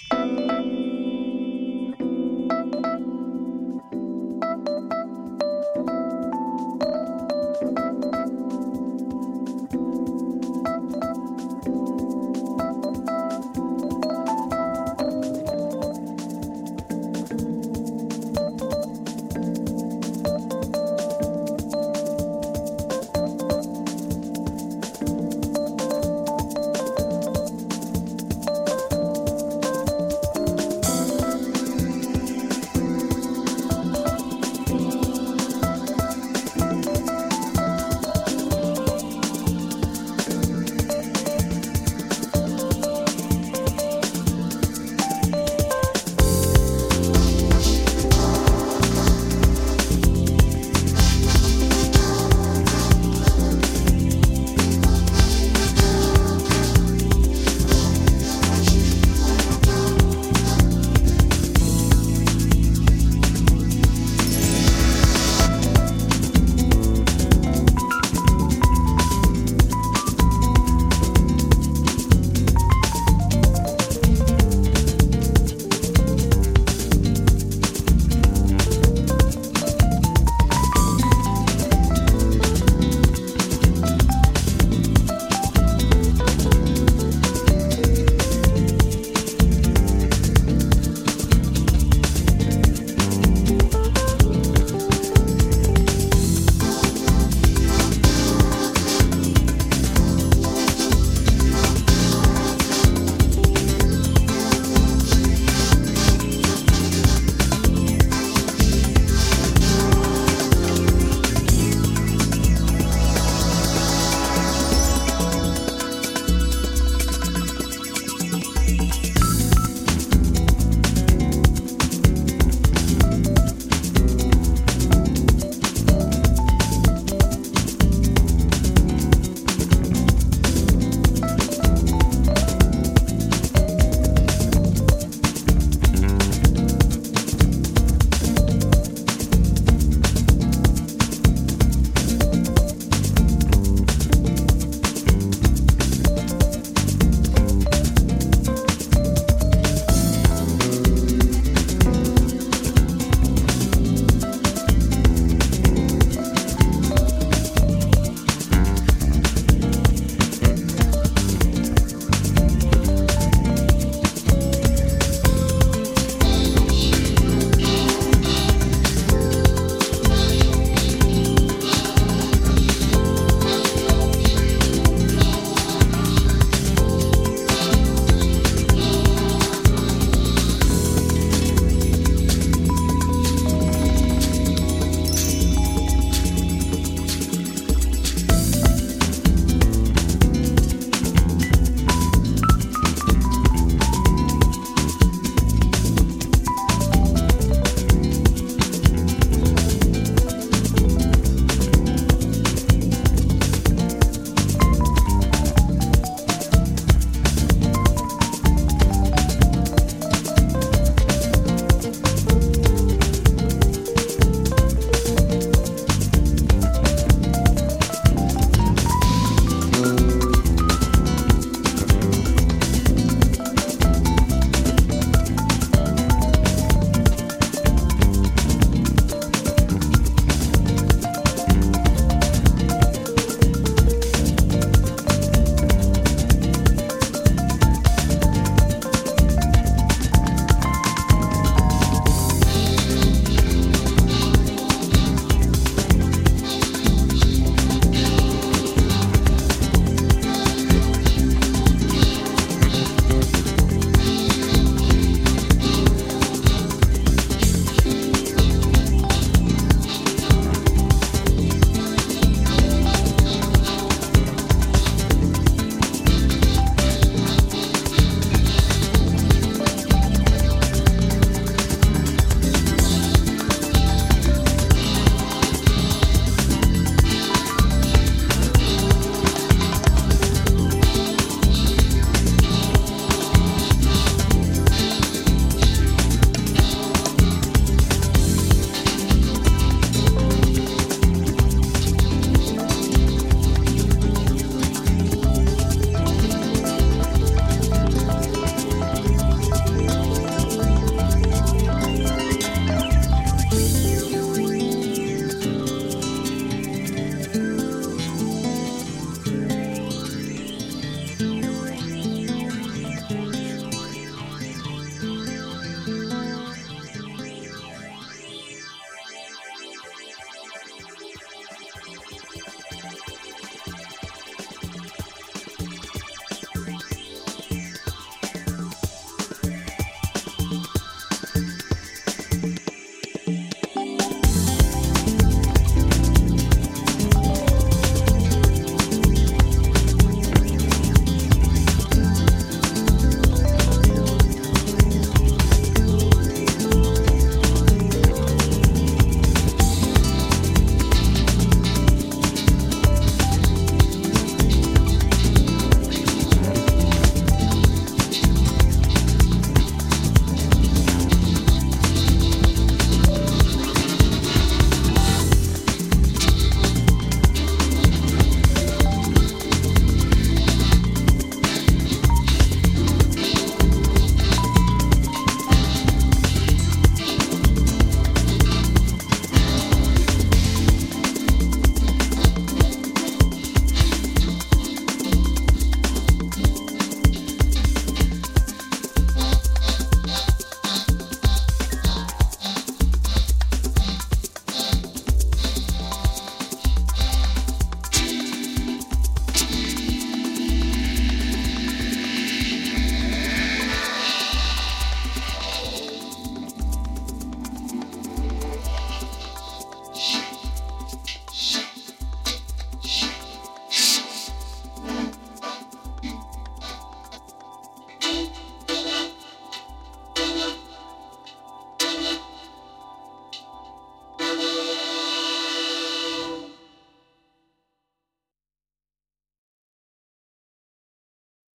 Música